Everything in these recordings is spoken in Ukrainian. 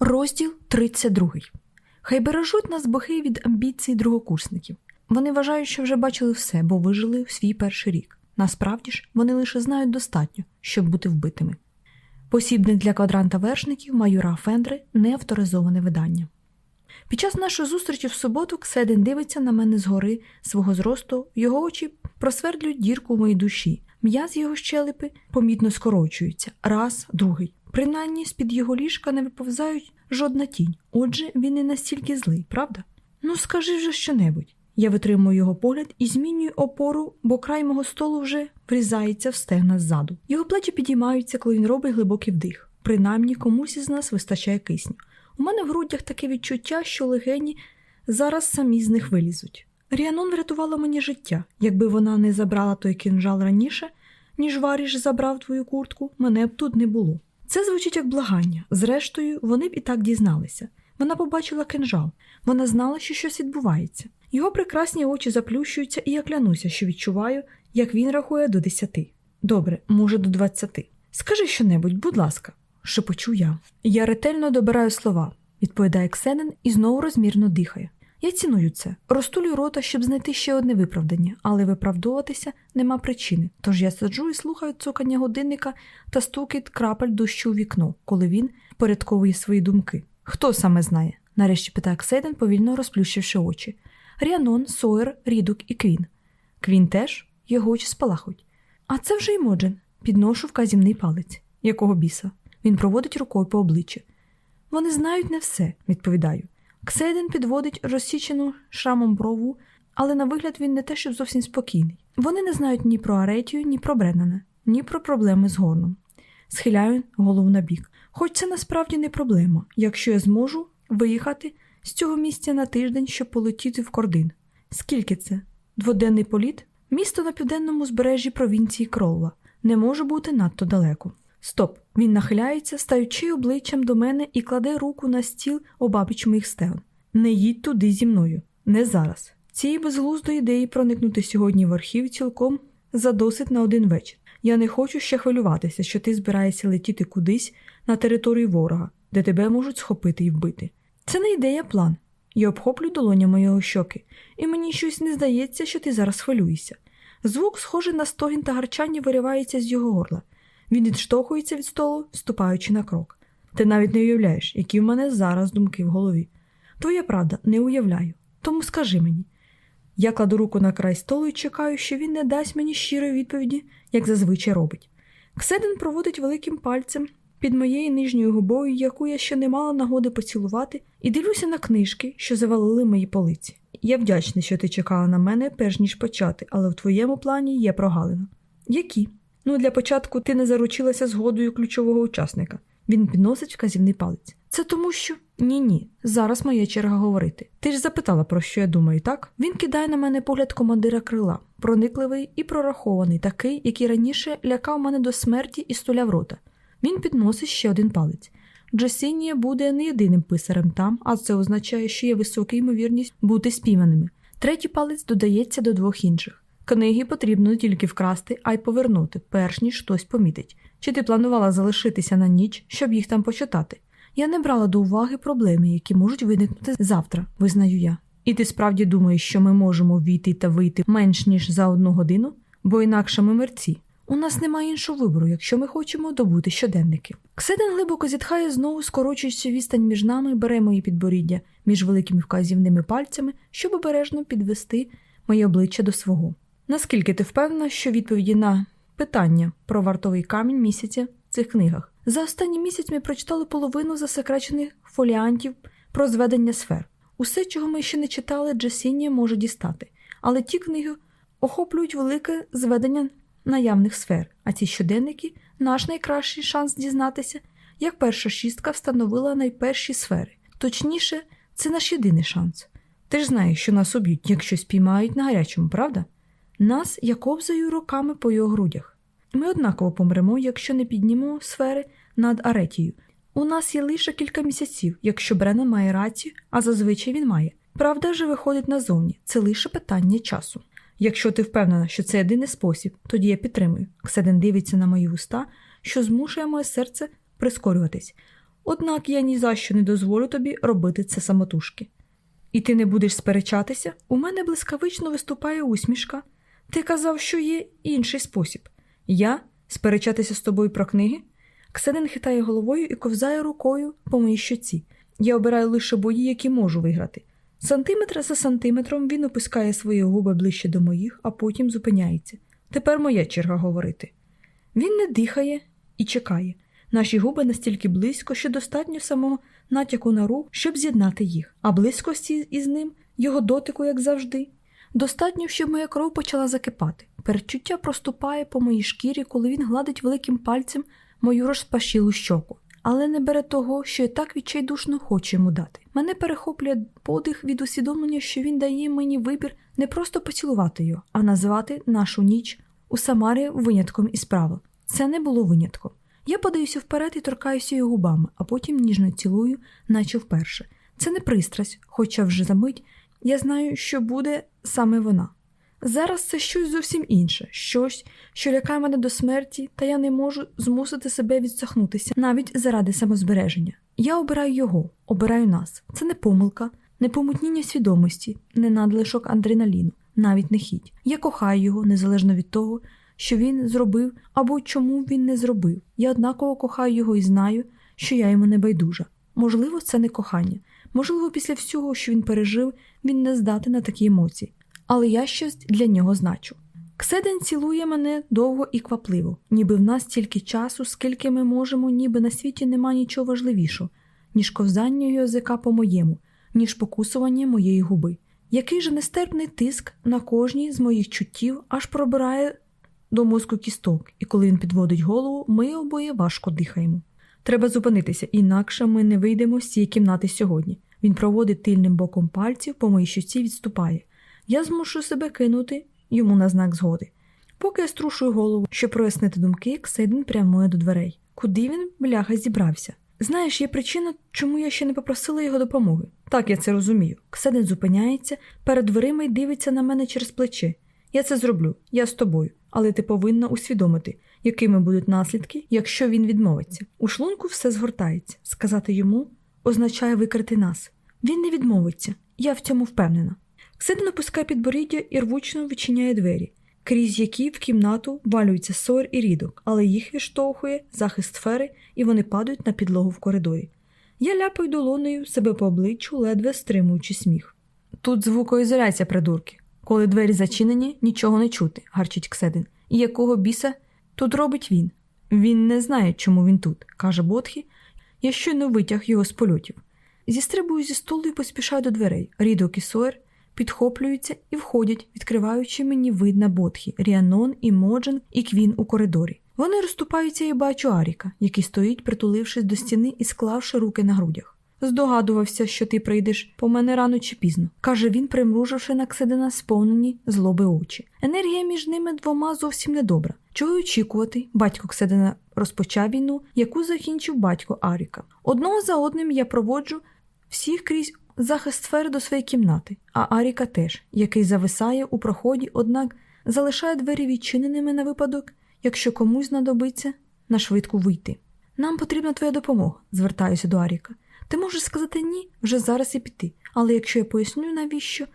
Розділ 32. Хай бережуть нас бохи від амбіцій другокурсників. Вони вважають, що вже бачили все, бо вижили в свій перший рік. Насправді ж, вони лише знають достатньо, щоб бути вбитими. Посібник для квадранта вершників майора Фендри неавторизоване видання. Під час нашої зустрічі в суботу Кседен дивиться на мене згори свого зросту, його очі просвердлюють дірку в моїй душі. М'яз його щелепи помітно скорочуються. Раз, другий. Принаймні з-під його ліжка не виповзають жодна тінь. Отже, він не настільки злий, правда? Ну, скажи вже щонебудь. Я витримую його погляд і змінюю опору, бо край мого столу вже врізається в стегна ззаду. Його плечі підіймаються, коли він робить глибокий вдих. Принаймні комусь із нас вистачає кисню. У мене в грудях таке відчуття, що легені зараз самі з них вилізуть. Ріанон врятувала мені життя. Якби вона не забрала той кінжал раніше, ніж варіш забрав твою куртку, мене б тут не було. Це звучить як благання. Зрештою, вони б і так дізналися. Вона побачила кинжал, вона знала, що щось відбувається. Його прекрасні очі заплющуються, і я клянуся, що відчуваю, як він рахує до десяти. Добре, може, до двадцяти. Скажи щонебудь, будь ласка, шепочу я. Я ретельно добираю слова, відповідає Ксенен і знову розмірно дихає. Я ціную це, розтулю рота, щоб знайти ще одне виправдання, але виправдовуватися нема причини. Тож я сиджу і слухаю цукання годинника та стукіт крапель дощу у вікно, коли він порядковує свої думки. Хто саме знає? нарешті питає Ксейден, повільно розплющивши очі. Ріанон, Сойер, Рідок і Квін. Квін теж його очі спалахують. А це вже Імоджен. Підношу вказівний палець. Якого біса? Він проводить рукою по обличчі. Вони знають не все, відповідаю. Ксейден підводить розсічену шрамом брову, але на вигляд він не те, щоб зовсім спокійний. Вони не знають ні про Аретію, ні про Бреннана, ні про проблеми з горном. Схиляю голову на бік. Хоч це насправді не проблема, якщо я зможу виїхати з цього місця на тиждень, щоб полетіти в кордин. Скільки це? Дводенний політ? Місто на південному збережжі провінції Кролва. Не може бути надто далеко. Стоп! Він нахиляється, стаючи обличчям до мене і кладе руку на стіл обабіч моїх стегон. Не їдь туди зі мною, не зараз. Цієї безглуздої ідеї проникнути сьогодні в архів цілком задосить на один вечір. Я не хочу ще хвилюватися, що ти збираєшся летіти кудись на територію ворога, де тебе можуть схопити і вбити. Це не ідея, план. Я обхоплю долонями його щоки, і мені щось не здається, що ти зараз хвилюєшся. Звук, схожий на стогін та гарчання, виривається з його горла. Він відштовхується від столу, ступаючи на крок. Ти навіть не уявляєш, які в мене зараз думки в голові. Твоя правда, не уявляю. Тому скажи мені. Я кладу руку на край столу і чекаю, що він не дасть мені щирої відповіді, як зазвичай робить. Кседен проводить великим пальцем під моєю нижньою губою, яку я ще не мала нагоди поцілувати, і дивлюся на книжки, що завалили мої полиці. Я вдячний, що ти чекала на мене, перш ніж почати, але в твоєму плані є прогалина. Які? Ну, для початку ти не заручилася згодою ключового учасника. Він підносить вказівний палець. Це тому, що ні, ні. Зараз моя черга говорити. Ти ж запитала, про що я думаю, так? Він кидає на мене погляд командира крила, проникливий і прорахований, такий, який раніше лякав мене до смерті і стуляв рота. Він підносить ще один палець. Джасінія буде не єдиним писарем там, а це означає, що є висока ймовірність бути спійманими. Третій палець додається до двох інших. Книги потрібно тільки вкрасти, а й повернути, перш ніж хтось помітить. Чи ти планувала залишитися на ніч, щоб їх там почитати? Я не брала до уваги проблеми, які можуть виникнути завтра, визнаю я. І ти справді думаєш, що ми можемо війти та вийти менш ніж за одну годину, бо інакше ми мерці. У нас немає іншого вибору, якщо ми хочемо добути щоденники. Кседен глибоко зітхає, знову скорочуючи відстань між нами, бере мої підборіддя між великими вказівними пальцями, щоб обережно підвести моє обличчя до свого. Наскільки ти впевнена, що відповіді на питання про вартовий камінь місяця в цих книгах? За останній місяць ми прочитали половину засекречених фоліантів про зведення сфер. Усе, чого ми ще не читали, Джесіння може дістати, але ті книги охоплюють велике зведення наявних сфер, а ці щоденники наш найкращий шанс дізнатися, як перша шістка встановила найперші сфери. Точніше, це наш єдиний шанс. Ти ж знаєш, що нас уб'ють, якщо спіймають на гарячому, правда? Нас я ковзаю руками по його грудях. Ми однаково помремо, якщо не піднімемо сфери над Аретією. У нас є лише кілька місяців, якщо Брена має рацію, а зазвичай він має. Правда же виходить назовні, це лише питання часу. Якщо ти впевнена, що це єдиний спосіб, тоді я підтримую. Кседен дивиться на мої вуста, що змушує моє серце прискорюватись. Однак я ні за що не дозволю тобі робити це самотужки. І ти не будеш сперечатися? У мене блискавично виступає усмішка. Ти казав, що є інший спосіб. Я сперечатися з тобою про книги? Ксенин хитає головою і ковзає рукою по моїй щоці. Я обираю лише бої, які можу виграти. Сантиметр за сантиметром він опускає свої губи ближче до моїх, а потім зупиняється. Тепер моя черга говорити. Він не дихає і чекає. Наші губи настільки близько, що достатньо самого натяку на рух, щоб з'єднати їх, а близькості із ним, його дотику, як завжди. Достатньо, щоб моя кров почала закипати. Передчуття проступає по моїй шкірі, коли він гладить великим пальцем мою розпашілу щоку, але не бере того, що я так відчайдушно хочу йому дати. Мене перехоплює подих від усвідомлення, що він дає мені вибір не просто поцілувати його, а назвати нашу ніч у Самарі винятком із правил. Це не було винятком. Я подаюся вперед і торкаюся його губами, а потім ніжно цілую, наче вперше. Це не пристрасть, хоча вже за мить я знаю, що буде саме вона. Зараз це щось зовсім інше, щось, що лякає мене до смерті, та я не можу змусити себе відсахнутися навіть заради самозбереження. Я обираю його, обираю нас. Це не помилка, не помутніння свідомості, не надлишок адреналіну, навіть не хіть. Я кохаю його незалежно від того, що він зробив або чому він не зробив. Я однаково кохаю його і знаю, що я йому не байдужа. Можливо, це не кохання. Можливо, після всього, що він пережив, він не здатен на такі емоції але я щось для нього значу. Кседен цілує мене довго і квапливо, ніби в нас стільки часу, скільки ми можемо, ніби на світі нема нічого важливішого, ніж ковзання язика по моєму, ніж покусування моєї губи. Який же нестерпний тиск на кожній з моїх чуттів аж пробирає до мозку кісток, і коли він підводить голову, ми обоє важко дихаємо. Треба зупинитися, інакше ми не вийдемо з цієї кімнати сьогодні. Він проводить тильним боком пальців по моїй щоці відступає. Я змушу себе кинути йому на знак згоди. Поки я струшую голову, щоб прояснити думки, Ксейден прямує до дверей. Куди він, бляха, зібрався? Знаєш, є причина, чому я ще не попросила його допомоги. Так, я це розумію. Кседен зупиняється перед дверима і дивиться на мене через плече. Я це зроблю, я з тобою, але ти повинна усвідомити, якими будуть наслідки, якщо він відмовиться. У шлунку все згортається. Сказати йому означає викрити нас. Він не відмовиться, я в цьому впевнена. Ксидин опускає підборіддя і рвучно відчиняє двері, крізь які в кімнату валюється сор і рідок, але їх відштовхує захист сфери, і вони падають на підлогу в коридорі. Я ляпаю долонею себе по обличчю, ледве стримуючи сміх. Тут звукоізоляція, придурки. Коли двері зачинені, нічого не чути, гарчить Кседин. І якого біса тут робить він? Він не знає, чому він тут, каже Ботхі. Я щойно витяг його з польотів. Зістрибую зі столу і поспішаю до дверей. Рідок і Сойер підхоплюються і входять, відкриваючи мені вид на Ботхі, Ріанон, і Моджен, і Квін у коридорі. Вони розступаються і бачу Аріка, який стоїть, притулившись до стіни і склавши руки на грудях. Здогадувався, що ти прийдеш по мене рано чи пізно, каже він, примруживши на Кседина сповнені злоби очі. Енергія між ними двома зовсім недобра. Чого очікувати? Батько Кседина розпочав війну, яку закінчив батько Аріка. Одного за одним я проводжу всіх крізь захист сфери до своєї кімнати, а Аріка теж, який зависає у проході, однак залишає двері відчиненими на випадок, якщо комусь знадобиться на швидку вийти. Нам потрібна твоя допомога, звертаюся до Аріка. Ти можеш сказати ні вже зараз і піти, але якщо я поясню, навіщо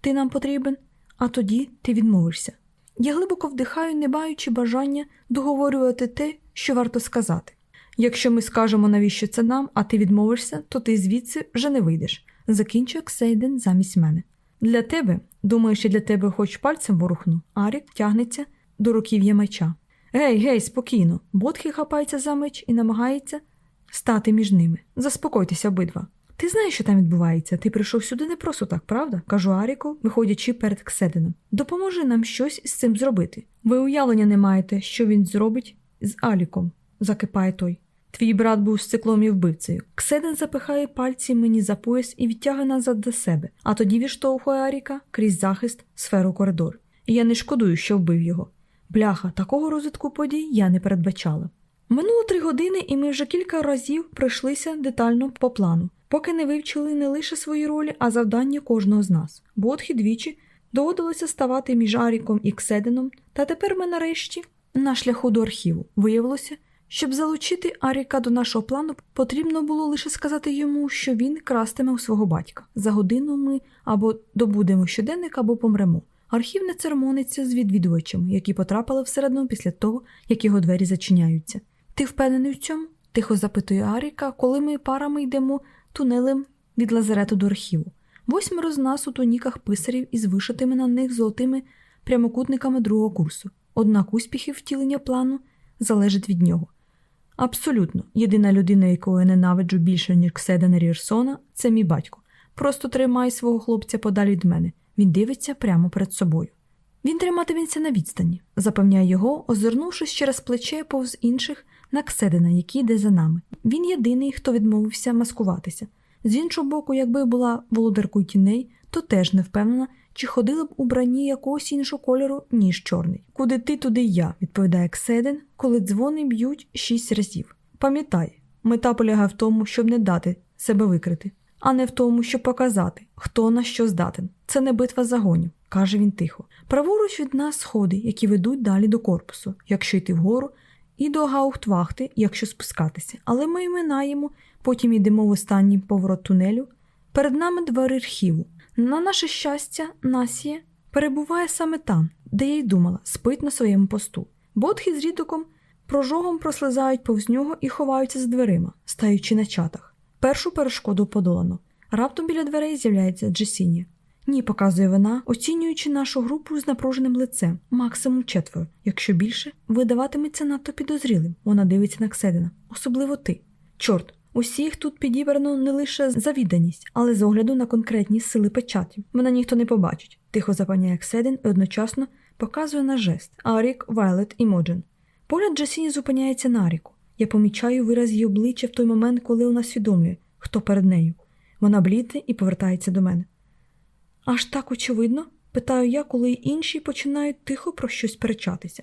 ти нам потрібен, а тоді ти відмовишся. Я глибоко вдихаю, не маючи бажання договорювати те, що варто сказати. Якщо ми скажемо, навіщо це нам, а ти відмовишся, то ти звідси вже не вийдеш закінчує Ксейден замість мене. Для тебе, думаю, що для тебе хоч пальцем ворухну, Арік тягнеться до руків'я меча. Гей, гей, спокійно. Ботхі хапається за меч і намагається стати між ними. Заспокойтеся обидва. Ти знаєш, що там відбувається? Ти прийшов сюди не просто так, правда? кажу Аріку, виходячи перед Кседеном. Допоможи нам щось з цим зробити. Ви уявлення не маєте, що він зробить з Аліком, закипає той. Твій брат був з циклом і вбивцею. Кседен запихає пальці мені за пояс і відтягує назад до себе, а тоді відштовхує Аріка крізь захист сферу коридор. І я не шкодую, що вбив його. Бляха, такого розвитку подій я не передбачала. Минуло три години, і ми вже кілька разів пройшлися детально по плану, поки не вивчили не лише свої ролі, а завдання кожного з нас. Бо от двічі доводилося ставати між Аріком і Кседеном, та тепер ми нарешті на шляху до архіву. Виявилося, Щоб залучити Аріка до нашого плану, потрібно було лише сказати йому, що він крастиме у свого батька. За годину ми або добудемо щоденник, або помремо. Архів не церемониться з відвідувачами, які потрапили всередину після того, як його двері зачиняються. Ти впевнений в цьому? тихо запитує Аріка, коли ми парами йдемо тунелем від лазарету до архіву. Восьмеро з нас у тоніках писарів із вишитими на них золотими прямокутниками другого курсу. Однак успіхів втілення плану залежить від нього. Абсолютно, єдина людина, яку я ненавиджу більше, ніж Кседена Рірсона, це мій батько. Просто тримай свого хлопця подалі від мене. Він дивиться прямо перед собою. Він триматиметься на відстані, запевняє його, озирнувшись через плече повз інших на Кседена, який йде за нами. Він єдиний, хто відмовився маскуватися. З іншого боку, якби була володаркою тіней, то теж не впевнена, чи ходили б у бранні якогось іншого кольору, ніж чорний. Куди ти, туди я, відповідає Кседен, коли дзвони б'ють шість разів. Пам'ятай, мета полягає в тому, щоб не дати себе викрити, а не в тому, щоб показати, хто на що здатен. Це не битва загонів, каже він тихо. Праворуч від нас сходи, які ведуть далі до корпусу, якщо йти вгору, і до гауптвахти, якщо спускатися. Але ми минаємо, потім йдемо в останній поворот тунелю. Перед нами двері архіву. На наше щастя, Насія перебуває саме там, де я й думала, спить на своєму посту. Ботхи з рідоком прожогом прослизають повз нього і ховаються з дверима, стаючи на чатах. Першу перешкоду подолано. Раптом біля дверей з'являється Джесінія. Ні, показує вона, оцінюючи нашу групу з напруженим лицем, максимум четверо. Якщо більше, видаватиметься надто підозрілим. Вона дивиться на Кседина. Особливо ти. Чорт, усіх тут підібрано не лише завіданість, але з огляду на конкретні сили печаті. Вона ніхто не побачить. Тихо запевняє Кседин і одночасно показує на жест Арік, Вайлет і Моджен. Погляд Джасіні зупиняється на Аріку. Я помічаю вираз її обличчя в той момент, коли вона свідомлює, хто перед нею. Вона блідне і повертається до мене. Аж так очевидно? питаю я, коли інші починають тихо про щось перечатися.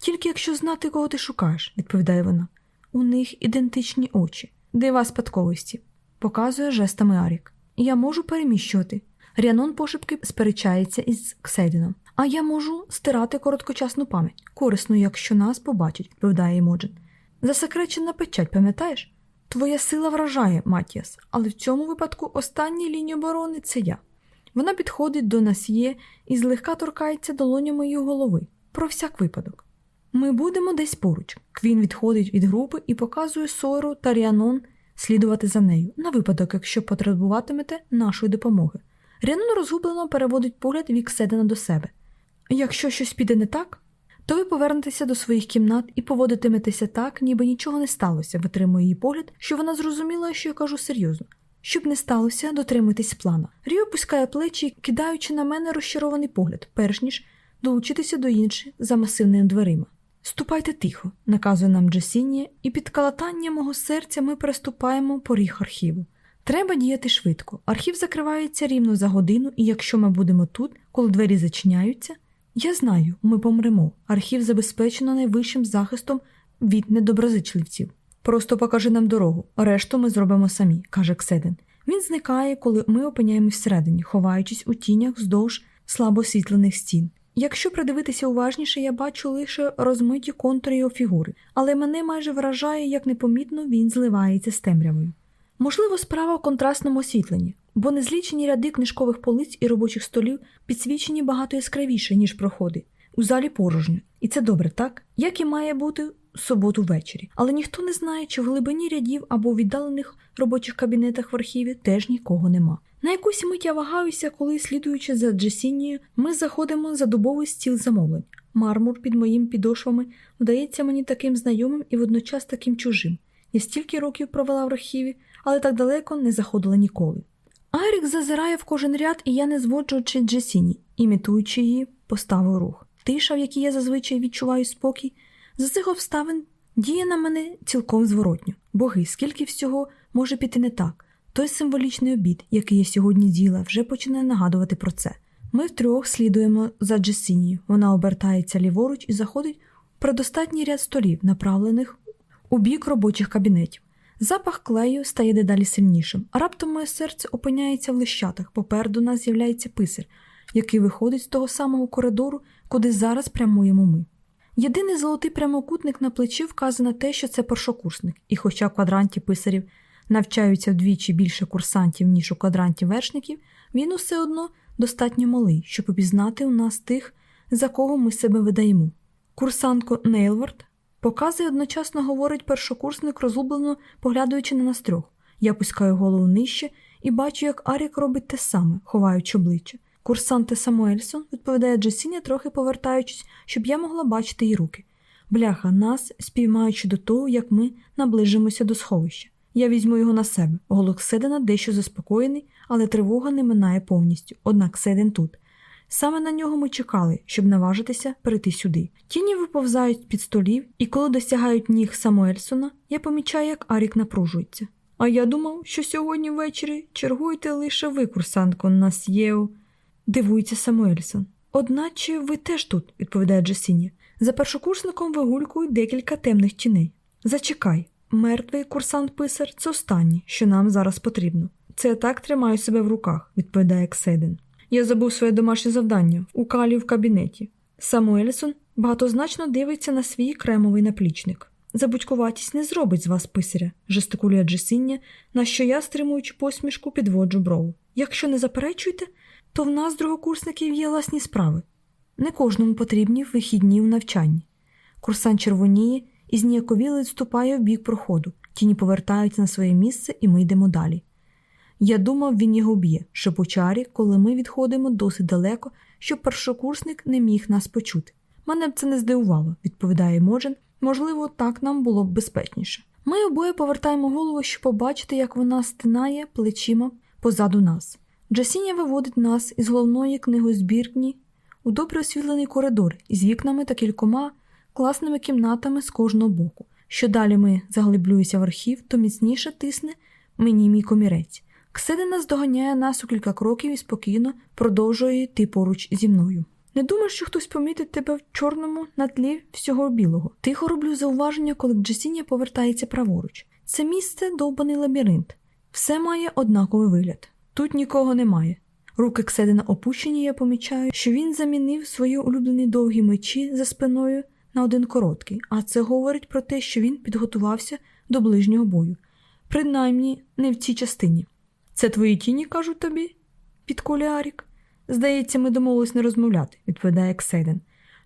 Тільки якщо знати, кого ти шукаєш, відповідає вона. У них ідентичні очі, дива спадковості, показує жестами Арік. Я можу переміщувати. Ріанон пошепки сперечається із Кседіном. А я можу стирати короткочасну пам'ять, корисно, якщо нас побачать, відповідає Імоджен. Засекречена печать, пам'ятаєш? Твоя сила вражає, Матіас, але в цьому випадку останній лінії оборони це я. Вона підходить до Насьє і злегка торкається долонями її голови. Про всяк випадок. Ми будемо десь поруч. Квін відходить від групи і показує Сору та Ріанон слідувати за нею, на випадок, якщо потребуватимете нашої допомоги. Ріанон розгублено переводить погляд вік Седена до себе. Якщо щось піде не так, то ви повернетеся до своїх кімнат і поводитиметеся так, ніби нічого не сталося, витримує її погляд, що вона зрозуміла, що я кажу серйозно. Щоб не сталося, дотримуйтесь плана. Ріо пускає плечі, кидаючи на мене розчарований погляд, перш ніж долучитися до інших за масивними дверима. Ступайте тихо, наказує нам Джасінія, і під калатання мого серця ми переступаємо поріг архіву. Треба діяти швидко. Архів закривається рівно за годину, і якщо ми будемо тут, коли двері зачиняються, я знаю, ми помремо. Архів забезпечено найвищим захистом від недоброзичливців. Просто покажи нам дорогу, решту ми зробимо самі, каже Кседен. Він зникає, коли ми опиняємось всередині, ховаючись у тінях вздовж слабо освітлених стін. Якщо придивитися уважніше, я бачу лише розмиті контури його фігури, але мене майже вражає, як непомітно він зливається з темрявою. Можливо, справа в контрастному освітленні, бо незлічені ряди книжкових полиць і робочих столів підсвічені багато яскравіше, ніж проходи. У залі порожньо, і це добре, так? Як і має бути суботу ввечері. Але ніхто не знає, чи в глибині рядів або у віддалених робочих кабінетах в архіві теж нікого нема. На якусь мить я вагаюся, коли, слідуючи за Джесінією, ми заходимо за дубовий стіл замовлень. Мармур під моїм підошвами вдається мені таким знайомим і водночас таким чужим. Я стільки років провела в архіві, але так далеко не заходила ніколи. Айрік зазирає в кожен ряд, і я не зводжуючи Джесіні, імітуючи її, поставив рух. Тиша, в якій я зазвичай відчуваю спокій, за цих обставин діє на мене цілком зворотньо. Боги, скільки всього може піти не так. Той символічний обід, який я сьогодні діла, вже починає нагадувати про це. Ми втрьох слідуємо за Джесінією. Вона обертається ліворуч і заходить в предостатній ряд столів, направлених у бік робочих кабінетів. Запах клею стає дедалі сильнішим, а раптом моє серце опиняється в лищатах. Попереду нас з'являється писар, який виходить з того самого коридору, куди зараз прямуємо ми. Єдиний золотий прямокутник на плечі вказує на те, що це першокурсник, і хоча в квадранті писарів навчаються вдвічі більше курсантів, ніж у квадранті вершників, він усе одно достатньо малий, щоб обізнати у нас тих, за кого ми себе видаємо. Курсантко Нейлвард показує одночасно говорить першокурсник, розгублено поглядаючи на нас трьох. Я пускаю голову нижче і бачу, як Арік робить те саме, ховаючи обличчя. Курсанте Самуельсон, відповідає Джесіня, трохи повертаючись, щоб я могла бачити її руки. Бляха, нас, спіймаючи до того, як ми наближимося до сховища. Я візьму його на себе. Голос Седена дещо заспокоєний, але тривога не минає повністю, однак Седен тут. Саме на нього ми чекали, щоб наважитися перейти сюди. Тіні виповзають під столів, і коли досягають ніг Самуельсона, я помічаю, як Арік напружується. А я думав, що сьогодні ввечері чергуєте лише ви, курсантко, нас є. Дивується Самуельсон. Одначе ви теж тут, відповідає Джесіні. За першокурсником вигулькують декілька темних тіней. Зачекай, мертвий курсант писар це останнє, що нам зараз потрібно. Це я так тримаю себе в руках, відповідає Кседен. Я забув своє домашнє завдання у калі в кабінеті. Самуельсон багатозначно дивиться на свій кремовий наплічник. Забудькуватість не зробить з вас писаря, жестикулює Джесіння, на що я, стримуючи посмішку, підводжу брову. Якщо не заперечуєте, то в нас, другокурсників, є власні справи. Не кожному потрібні вихідні в навчанні. Курсант червоніє і зніяковіло відступає в бік проходу. Тіні повертаються на своє місце, і ми йдемо далі. Я думав, він його б'є, шепочарі, коли ми відходимо досить далеко, щоб першокурсник не міг нас почути. Мене б це не здивувало, відповідає Моджен. Можливо, так нам було б безпечніше. Ми обоє повертаємо голову, щоб побачити, як вона стинає плечима позаду нас. Джасіння виводить нас із головної книгозбірні у добре освітлений коридор із вікнами та кількома класними кімнатами з кожного боку. Що далі ми заглиблюємося в архів, то міцніше тисне мені мій комірець. Кседина здоганяє нас у кілька кроків і спокійно продовжує йти поруч зі мною. Не думаєш, що хтось помітить тебе в чорному на тлі всього білого. Тихо роблю зауваження, коли Джесіння повертається праворуч. Це місце довбаний лабіринт. Все має однаковий вигляд. Тут нікого немає. Руки Кседина опущені, я помічаю, що він замінив свої улюблені довгі мечі за спиною на один короткий, а це говорить про те, що він підготувався до ближнього бою. Принаймні, не в цій частині. Це твої тіні, кажуть тобі, підколі Арік. Здається, ми домовились не розмовляти, відповідає Ксейден.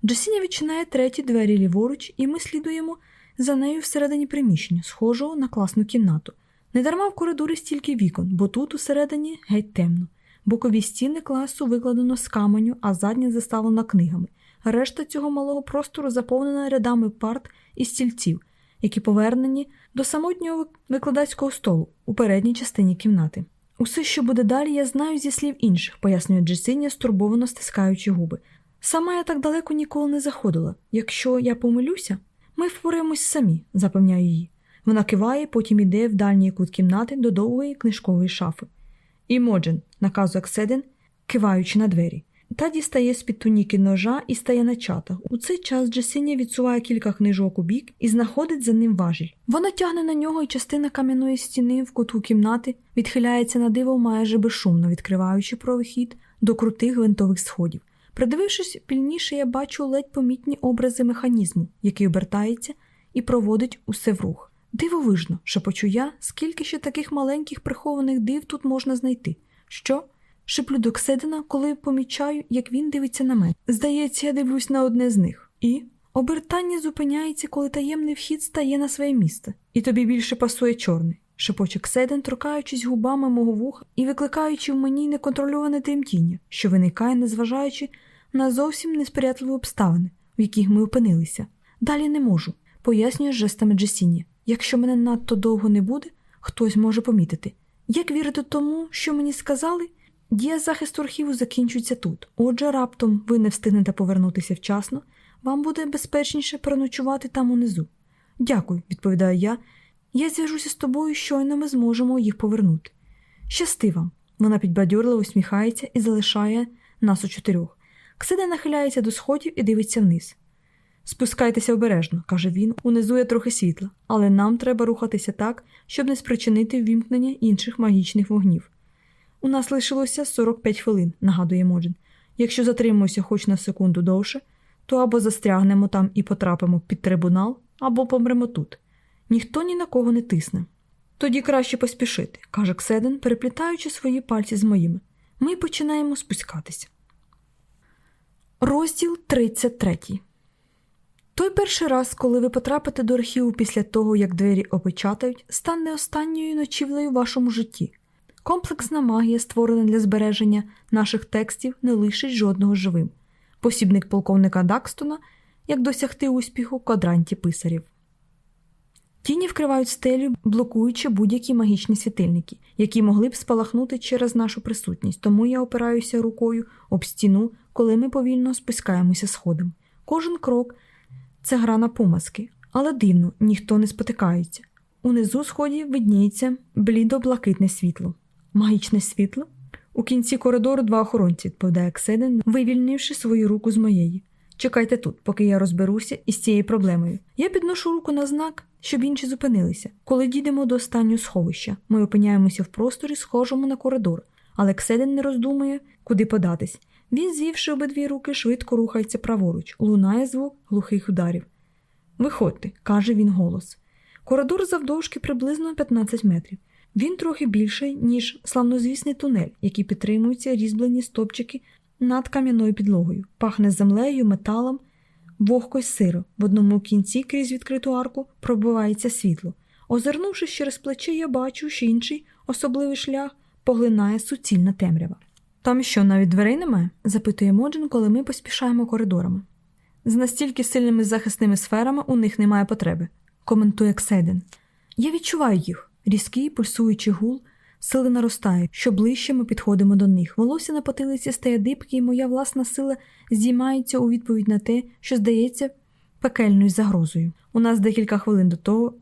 Джесіня відчинає треті двері ліворуч, і ми слідуємо за нею всередині приміщення, схожого на класну кімнату. Недарма в коридорі стільки вікон, бо тут усередині геть темно. Бокові стіни класу викладено з каменю, а задня заставлена книгами. Решта цього малого простору заповнена рядами парт і стільців, які повернені до самотнього викладацького столу у передній частині кімнати. Усе, що буде далі, я знаю зі слів інших, пояснює Джесиня, стурбовано стискаючи губи. Сама я так далеко ніколи не заходила. Якщо я помилюся, ми впораємось самі, запевняю її. Вона киває, потім іде в дальній кут кімнати до довгої книжкової шафи. Імоджен, наказує Кседен, киваючи на двері. Та дістає з під туніки ножа і стає на чатах. У цей час Джесиня відсуває кілька книжок у бік і знаходить за ним важіль. Вона тягне на нього, і частина кам'яної стіни в куту кімнати відхиляється на диво майже безшумно, відкриваючи провихід до крутих гвинтових сходів. Придивившись пільніше, я бачу ледь помітні образи механізму, який обертається і проводить усе в рух. Дивовижно, шепочу я, скільки ще таких маленьких прихованих див тут можна знайти. Що? Шиплю до Кседина, коли помічаю, як він дивиться на мене. Здається, я дивлюсь на одне з них. І обертання зупиняється, коли таємний вхід стає на своє місце, і тобі більше пасує чорний. Шепоче Кседен, торкаючись губами мого вуха і викликаючи в мені неконтрольоване тремтіння, що виникає, незважаючи на зовсім несприятливі обставини, в яких ми опинилися. Далі не можу, пояснює жестами Джесіні. Якщо мене надто довго не буде, хтось може помітити. Як вірити тому, що мені сказали? Дія захисту архіву закінчується тут. Отже, раптом ви не встигнете повернутися вчасно, вам буде безпечніше переночувати там унизу. Дякую, відповідаю я. Я зв'яжуся з тобою, щойно ми зможемо їх повернути. Щасти вам. Вона підбадьорливо усміхається і залишає нас у чотирьох. Ксида нахиляється до сходів і дивиться вниз. Спускайтеся обережно, каже він, унизу є трохи світла, але нам треба рухатися так, щоб не спричинити ввімкнення інших магічних вогнів. У нас лишилося 45 хвилин, нагадує Моджин. Якщо затримуємося хоч на секунду довше, то або застрягнемо там і потрапимо під трибунал, або помремо тут. Ніхто ні на кого не тисне. Тоді краще поспішити, каже Кседен, переплітаючи свої пальці з моїми. Ми починаємо спускатися. Розділ 33 той перший раз, коли ви потрапите до архіву після того, як двері опечатають, стане останньою ночівлею в вашому житті. Комплексна магія, створена для збереження наших текстів, не лишить жодного живим. Посібник полковника Дакстона як досягти успіху квадранті писарів. Тіні вкривають стелю, блокуючи будь-які магічні світильники, які могли б спалахнути через нашу присутність, тому я опираюся рукою об стіну, коли ми повільно спускаємося сходом. Кожен крок це гра на помазки, але дивно, ніхто не спотикається. Унизу сходів видніється блідо-блакитне світло. Магічне світло? У кінці коридору два охоронці, відповідає Кседен, вивільнивши свою руку з моєї. Чекайте тут, поки я розберуся із цією проблемою. Я підношу руку на знак, щоб інші зупинилися. Коли дійдемо до останнього сховища, ми опиняємося в просторі, схожому на коридор, але Кседен не роздумує, куди податись. Він, звівши обидві руки, швидко рухається праворуч, лунає звук глухих ударів. Виходьте, каже він голос. Коридор завдовжки приблизно 15 метрів. Він трохи більший, ніж славнозвісний тунель, який підтримується різьблені стопчики над кам'яною підлогою, пахне землею, металом, вогко сиро. В одному кінці крізь відкриту арку пробивається світло. Озирнувшись через плече, я бачу, що інший особливий шлях поглинає суцільна темрява. Там що, навіть дверей немає? запитує Моджин, коли ми поспішаємо коридорами. З настільки сильними захисними сферами у них немає потреби, коментує Ксейден. Я відчуваю їх, різкий пульсуючий гул, сили наростають, що ближче ми підходимо до них. Волосся на потилиці стає дибки, і моя власна сила здіймається у відповідь на те, що здається пекельною загрозою. У нас декілька хвилин до того,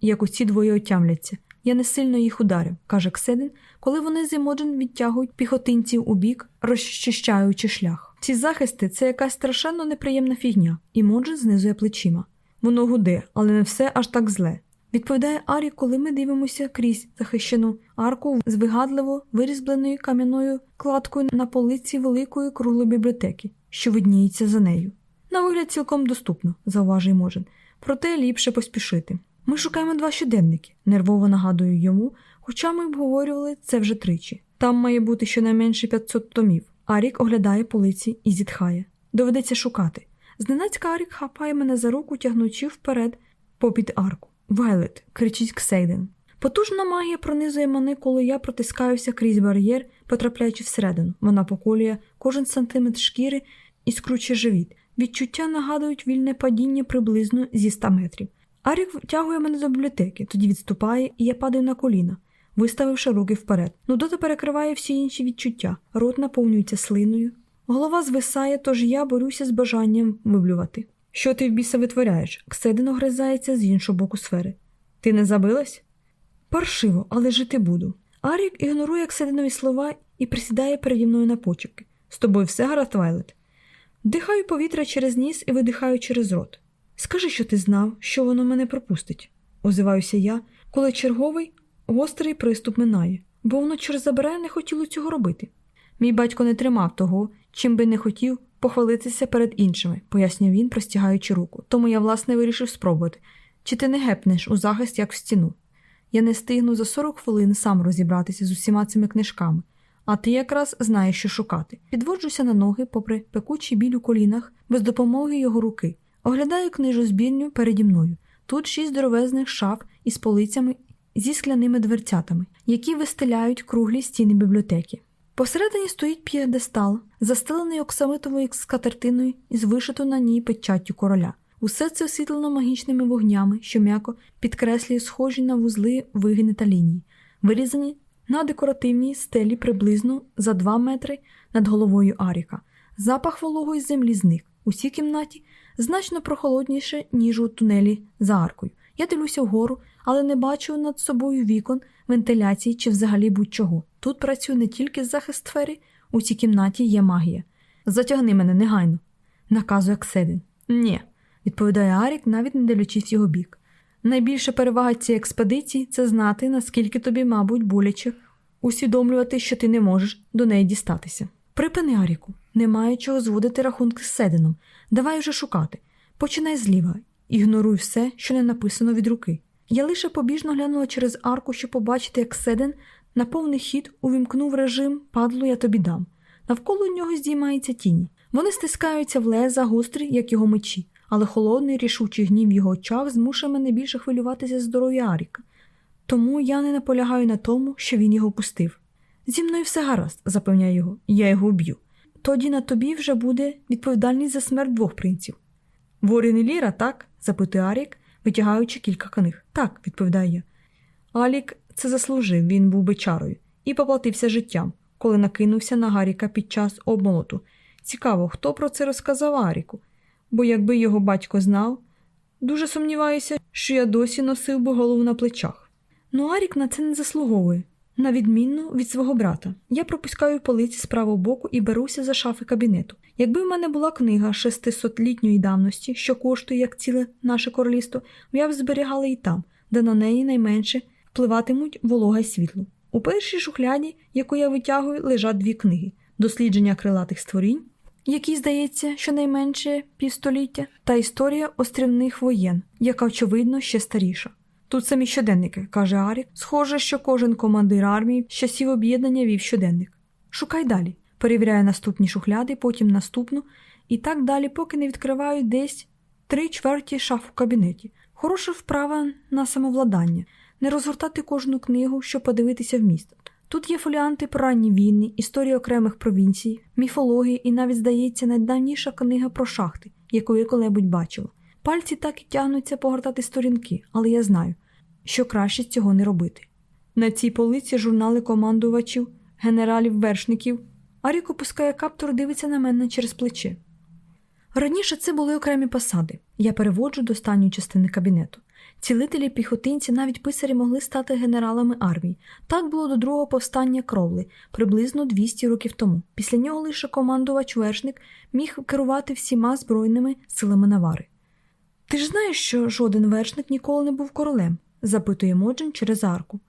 як усі двоє отямляться. Я не сильно їх ударив, каже Кседин, коли вони з Імоджен відтягують піхотинців у бік, розчищаючи шлях. Ці захисти це якась страшенно неприємна фігня, Імоджен знизує плечима. Воно гуде, але не все аж так зле. Відповідає Арі, коли ми дивимося крізь захищену арку з вигадливо вирізбленою кам'яною кладкою на полиці великої круглої бібліотеки, що видніється за нею. На вигляд цілком доступно, зауважує Можен, проте ліпше поспішити. Ми шукаємо два щоденники, нервово нагадую йому, хоча ми обговорювали це вже тричі. Там має бути щонайменше 500 томів. Арік оглядає полиці і зітхає. Доведеться шукати. Зненацька Арік хапає мене за руку, тягнучи вперед попід арку. Вайлет, кричить Ксейден. Потужна магія пронизує мене, коли я протискаюся крізь бар'єр, потрапляючи всередину. Вона поколює кожен сантиметр шкіри і скручує живіт. Відчуття нагадують вільне падіння приблизно зі 100 метрів. Арік втягує мене до бібліотеки, тоді відступає, і я падаю на коліна, виставивши руки вперед. Нудота перекриває всі інші відчуття, рот наповнюється слиною. Голова звисає, тож я борюся з бажанням виблювати. Що ти в біса витворяєш? Кседин огризається з іншого боку сфери. Ти не забилась? Паршиво, але жити буду. Арік ігнорує Ксединові слова і присідає переді мною на почепки. З тобою все гаразд, Вайлет. Вдихаю повітря через ніс і видихаю через рот. Скажи, що ти знав, що воно мене пропустить, озиваюся я, коли черговий гострий приступ минає, бо воно через забирає не хотіло цього робити. Мій батько не тримав того, чим би не хотів похвалитися перед іншими, пояснює він, простягаючи руку. Тому я, власне, вирішив спробувати. Чи ти не гепнеш у захист, як в стіну? Я не стигну за 40 хвилин сам розібратися з усіма цими книжками, а ти якраз знаєш, що шукати. Підводжуся на ноги, попри пекучий біль у колінах, без допомоги його руки. Оглядаю книжозбірню переді мною. Тут шість здоровезних шаф із полицями зі скляними дверцятами, які вистеляють круглі стіни бібліотеки. Посередині стоїть п'єдестал, застелений оксамитовою скатертиною із вишитою на ній печаттю короля. Усе це освітлено магічними вогнями, що м'яко підкреслює схожі на вузли вигини та лінії, вирізані на декоративній стелі приблизно за два метри над головою Аріка. Запах вологої землі зник. У цій кімнаті значно прохолодніше, ніж у тунелі за аркою. Я дивлюся вгору, але не бачу над собою вікон, вентиляції чи взагалі будь-чого. Тут працює не тільки захист сфери, у цій кімнаті є магія. Затягни мене негайно, наказує Кседин. Ні, відповідає Арік, навіть не дивлячись його бік. Найбільша перевага цієї експедиції це знати, наскільки тобі, мабуть, боляче усвідомлювати, що ти не можеш до неї дістатися. Припини, Аріку, немає чого зводити рахунки з Седеном. Давай уже шукати. Починай зліва, ігноруй все, що не написано від руки. Я лише побіжно глянула через арку, щоб побачити, як Седен на повний хід увімкнув режим падлу я тобі дам. Навколо нього здіймаються тіні. Вони стискаються в леза гострі, як його мечі, але холодний рішучий гнів його очах змушує мене більше хвилюватися здоров'я Аріка. Тому я не наполягаю на тому, що він його пустив. Зі мною все гаразд, запевняю його, я його вб'ю. Тоді на тобі вже буде відповідальність за смерть двох принців. Ворін і Ліра, так? запитує Арік, витягаючи кілька книг. Так, відповідає я. Алік це заслужив, він був бичарою, і поплатився життям, коли накинувся на Гаріка під час обмолоту. Цікаво, хто про це розказав Аріку, бо якби його батько знав, дуже сумніваюся, що я досі носив би голову на плечах. Ну Арік на це не заслуговує. На відмінну від свого брата, я пропускаю полиці з правого боку і беруся за шафи кабінету. Якби в мене була книга 600-літньої давності, що коштує як ціле наше королівство, я б зберігала і там, де на неї найменше впливатимуть волога світло. У першій шухляді, яку я витягую, лежать дві книги: дослідження крилатих створінь, які, здається, щонайменше півстоліття, та історія острівних воєн, яка, очевидно, ще старіша. Тут самі щоденники, каже Арік. Схоже, що кожен командир армії з часів об'єднання вів щоденник. Шукай далі. Перевіряю наступні шухляди, потім наступну, і так далі, поки не відкриваю десь три чверті шаф у кабінеті. Хороша вправа на самовладання, не розгортати кожну книгу, щоб подивитися в місто. Тут є фоліанти про ранні війни, історії окремих провінцій, міфології і навіть, здається, найдавніша книга про шахти, яку я коли-будь бачила. Пальці так і тягнуться погортати сторінки, але я знаю, що краще цього не робити. На цій полиці журнали командувачів, генералів, вершників. Арік опускає каптур, дивиться на мене через плече. Раніше це були окремі посади. Я переводжу до останньої частини кабінету. Цілителі піхотинці, навіть писарі могли стати генералами армії. Так було до другого повстання кровли, приблизно 200 років тому. Після нього лише командувач вершник міг керувати всіма збройними силами Навари. Ти ж знаєш, що жоден вершник ніколи не був королем? Запитує Моджин через арку.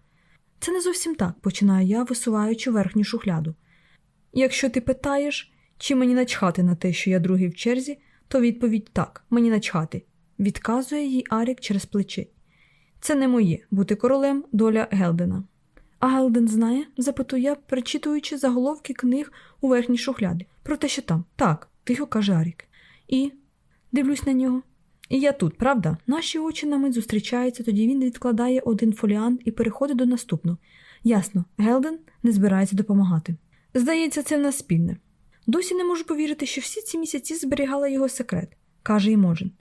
Це не зовсім так, починаю я, висуваючи верхню шухляду. Якщо ти питаєш, чи мені начхати на те, що я другий в черзі, то відповідь так, мені начхати, відказує їй Арік через плече. Це не моє бути королем доля Гелдена. А Гелден знає? запитую я, перечитуючи заголовки книг у верхній шухляді. Про те, що там. Так, тихо каже Арік. І дивлюсь на нього. І я тут, правда? Наші очі на мить зустрічаються, тоді він відкладає один фоліант і переходить до наступного. Ясно, Гелден не збирається допомагати. Здається, це в нас спільне. Досі не можу повірити, що всі ці місяці зберігала його секрет, каже Іможин.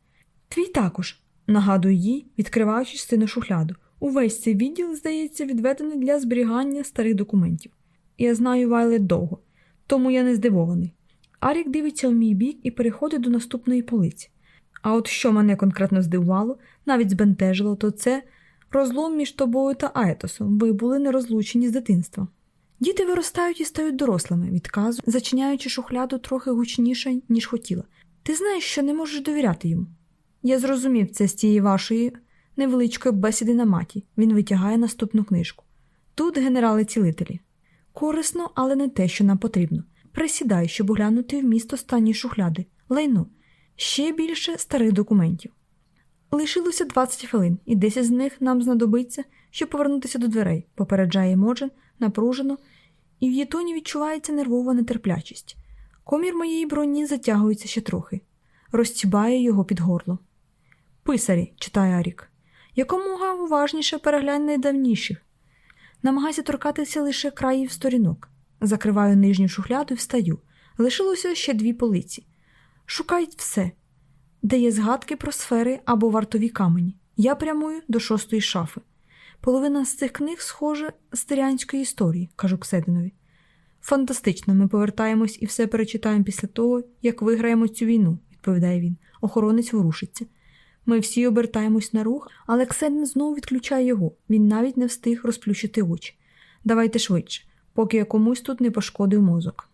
Твій також, нагадує їй, відкриваючи частину шухляду. Увесь цей відділ, здається, відведений для зберігання старих документів. Я знаю Вайлет довго, тому я не здивований. Арік дивиться у мій бік і переходить до наступної полиці. А от що мене конкретно здивувало, навіть збентежило, то це розлом між тобою та Аетосом. Ви були не розлучені з дитинства. Діти виростають і стають дорослими, відказу, зачиняючи шухляду трохи гучніше, ніж хотіла. Ти знаєш, що не можеш довіряти йому. Я зрозумів це з тієї вашої невеличкої бесіди на маті. Він витягає наступну книжку. Тут генерали-цілителі. Корисно, але не те, що нам потрібно. Присідай, щоб оглянути в місто останні шухляди, лайно, ще більше старих документів. Лишилося 20 хвилин, і 10 з них нам знадобиться, щоб повернутися до дверей, попереджає Моджен напружено, і в її тоні відчувається нервова нетерплячість. Комір моєї броні затягується ще трохи, розцібає його під горло. Писарі, читає Арік, якомога уважніше переглянь найдавніших. Намагайся торкатися лише країв сторінок. Закриваю нижню шухляду і встаю. Лишилося ще дві полиці. Шукай все, де є згадки про сфери або вартові камені. Я прямую до шостої шафи. Половина з цих книг схожа з тирянської історії, кажу Ксединові. Фантастично, ми повертаємось і все перечитаємо після того, як виграємо цю війну, відповідає він. Охоронець ворушиться. Ми всі обертаємось на рух, але Кседин знову відключає його. Він навіть не встиг розплющити очі. Давайте швидше, поки я комусь тут не пошкодив мозок.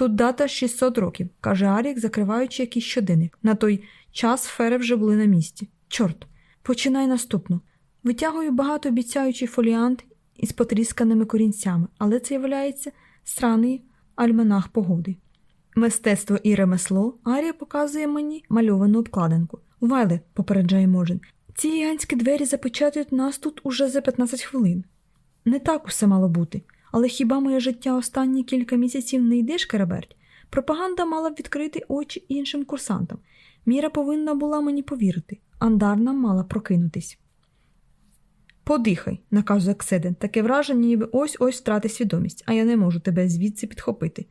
Тут дата 600 років, каже Арік, закриваючи якийсь щоденник. На той час фери вже були на місці. Чорт, починай наступну. Витягую багатообіцяючий фоліант із потрісканими корінцями, але це являється сраний альманах погоди. Мистецтво і ремесло Арія показує мені мальовану обкладинку. Вайле, попереджає Можен, ці гігантські двері запечатують нас тут уже за 15 хвилин. Не так усе мало бути, але хіба моє життя останні кілька місяців не йдеш, Кераберть? Пропаганда мала б відкрити очі іншим курсантам. Міра повинна була мені повірити, Андарна мала прокинутись. Подихай, наказує Кседен, таке враження, ніби ось ось втрати свідомість, а я не можу тебе звідси підхопити.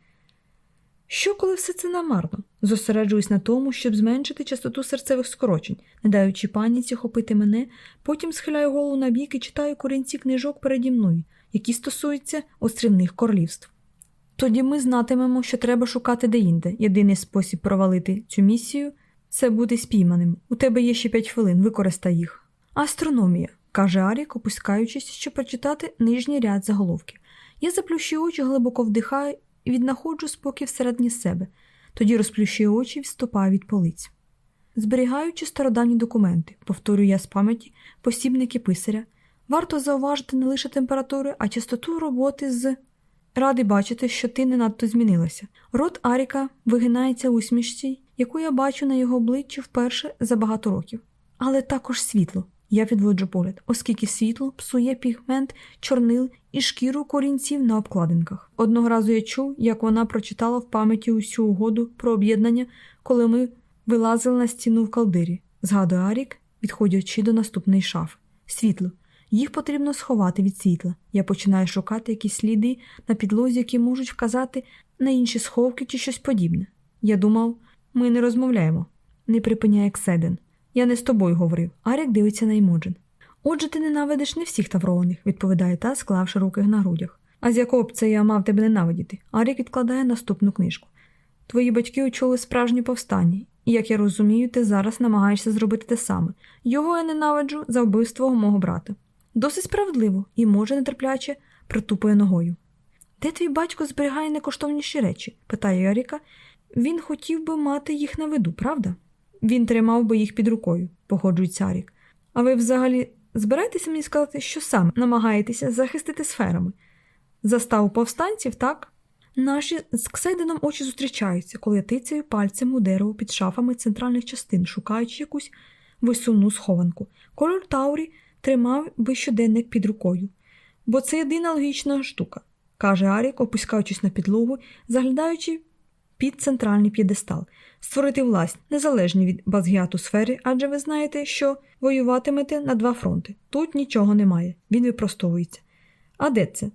Що, коли все це намарно? Зосереджуюсь на тому, щоб зменшити частоту серцевих скорочень, не даючи паніці хопити мене, потім схиляю голову на бік і читаю корінці книжок переді мною, які стосуються острівних королівств. Тоді ми знатимемо, що треба шукати деінде. Єдиний спосіб провалити цю місію це бути спійманим. У тебе є ще п'ять хвилин, використай їх. Астрономія, каже Арік, опускаючись, щоб прочитати нижній ряд заголовків. Я заплющую очі, глибоко вдихаю і віднаходжу спокій всередині себе, тоді розплющую очі і вступаю від полиць. Зберігаючи стародавні документи, повторюю я з пам'яті посібники писаря, варто зауважити не лише температуру, а частоту роботи з. Радий бачити, що ти не надто змінилася. Рот Аріка вигинається усмішці, яку я бачу на його обличчі вперше за багато років. Але також світло. Я відводжу погляд, оскільки світло псує пігмент, чорнил і шкіру корінців на обкладинках. Одного разу я чув, як вона прочитала в пам'яті усю угоду про об'єднання, коли ми вилазили на стіну в калдирі. Згадує Арік, відходячи до наступної шафи. Світло. Їх потрібно сховати від світла. Я починаю шукати якісь сліди на підлозі, які можуть вказати на інші сховки чи щось подібне. Я думав, ми не розмовляємо, не припиняє Кседен. Я не з тобою говорив. Арік дивиться на Імоджен. Отже, ти ненавидиш не всіх таврованих, відповідає та, склавши руки на грудях. А з якого б це я мав тебе ненавидіти? Арік відкладає наступну книжку. Твої батьки очули справжнє повстання, і, як я розумію, ти зараз намагаєшся зробити те саме. Його я ненавиджу за вбивство мого брата. Досить справедливо і, може, нетерпляче, притупує ногою. Де твій батько зберігає найкоштовніші речі? питає Аріка. Він хотів би мати їх на виду, правда? Він тримав би їх під рукою, погоджується Арік. А ви взагалі збираєтеся мені сказати, що саме намагаєтеся захистити сферами? Заставу повстанців, так? Наші з Ксейденом очі зустрічаються, коли я тицяю пальцем у дерево під шафами центральних частин, шукаючи якусь висувну схованку. Король Таурі тримав би щоденник під рукою. Бо це єдина логічна штука, каже Арік, опускаючись на підлогу, заглядаючи під центральний п'єдестал, створити власні, незалежні від базгіату сфери, адже ви знаєте, що воюватимете на два фронти. Тут нічого немає, він випростовується. А де це?